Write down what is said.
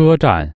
车站。